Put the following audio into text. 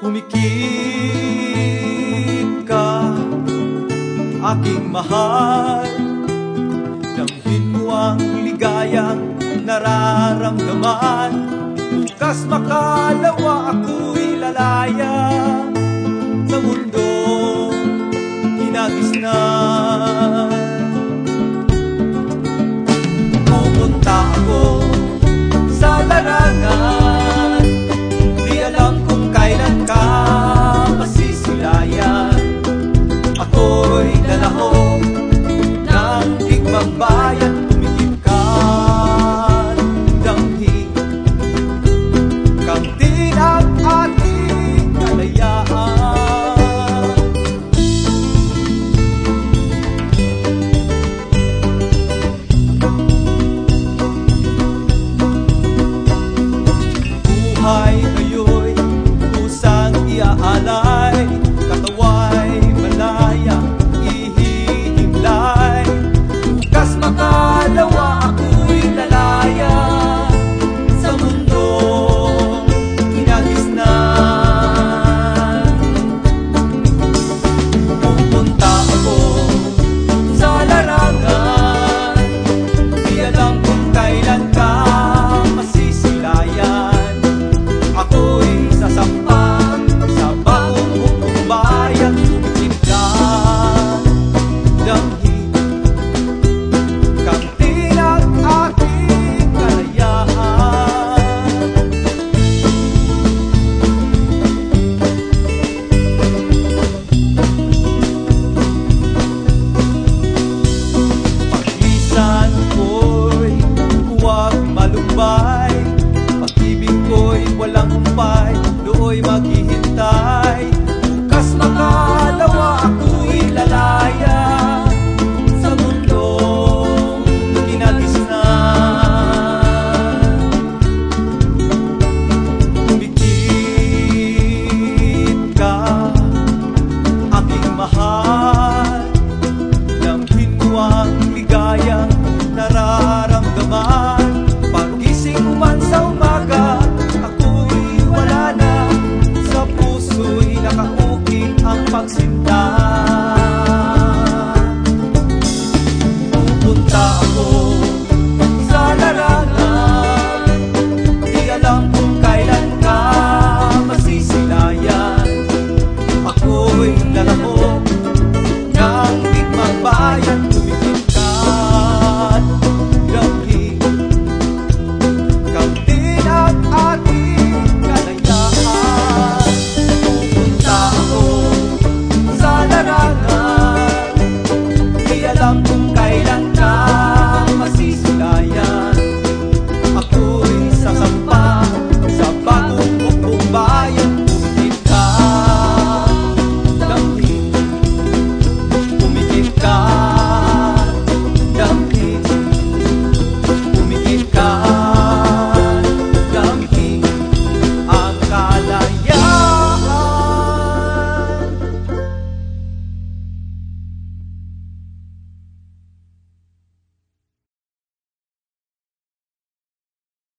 Pumikit ka, aking mahal. Damhin mo ang ligayang nararamdaman. Bukas makalawa ako'y lalaya